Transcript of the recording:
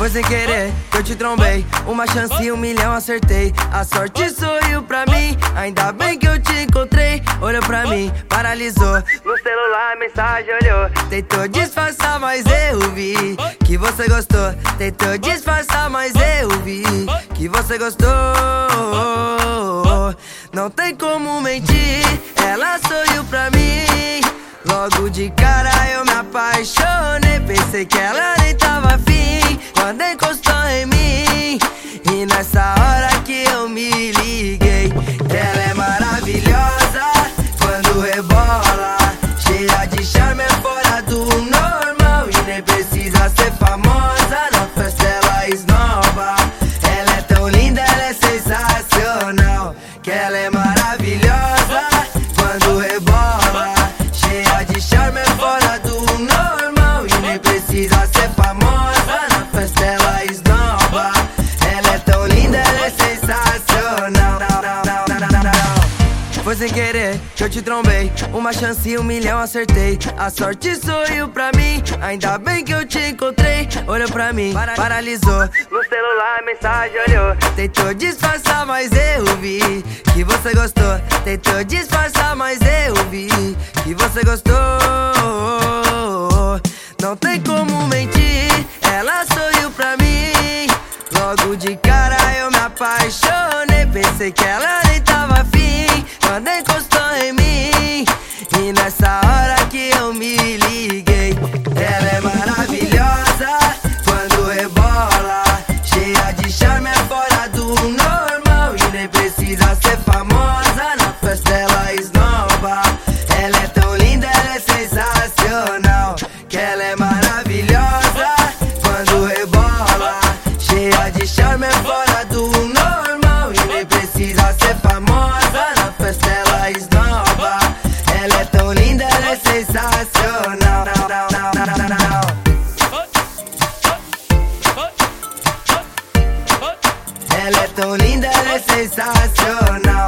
Foi sem querer que eu te trombei. Uma chance e um milhão acertei. A sorte sorriu pra mim. Ainda bem que eu te encontrei. Olhou pra mim, paralisou. No celular, mensagem olhou. Tentou disfarçar, mas eu vi que você gostou. Tentou disfarçar, mas eu vi que você gostou. Não tem como mentir. Ela sorriu pra mim. Logo de cara eu me apaixonei. Pensei que ela nem tava afim sem querer que eu te trombei. Uma chance e um milhão acertei. A sorte sorriu pra mim. Ainda bem que eu te encontrei. Olhou pra mim, para paralisou. No celular, mensagem olhou. Tentou disfarçar, mas eu vi que você gostou. Tentou disfarçar, mas eu vi que você gostou. Não tem como mentir. Ela sorriu pra mim. Logo de cara eu me apaixonei. Pensei que ela nem maravilhosa quando rebola, cheia de charme, é fora do normal. E nem precisa ser famosa, na festa ela esnova. Ela é tão linda, ela é sensacional. Ela é tão linda, ela é sensacional.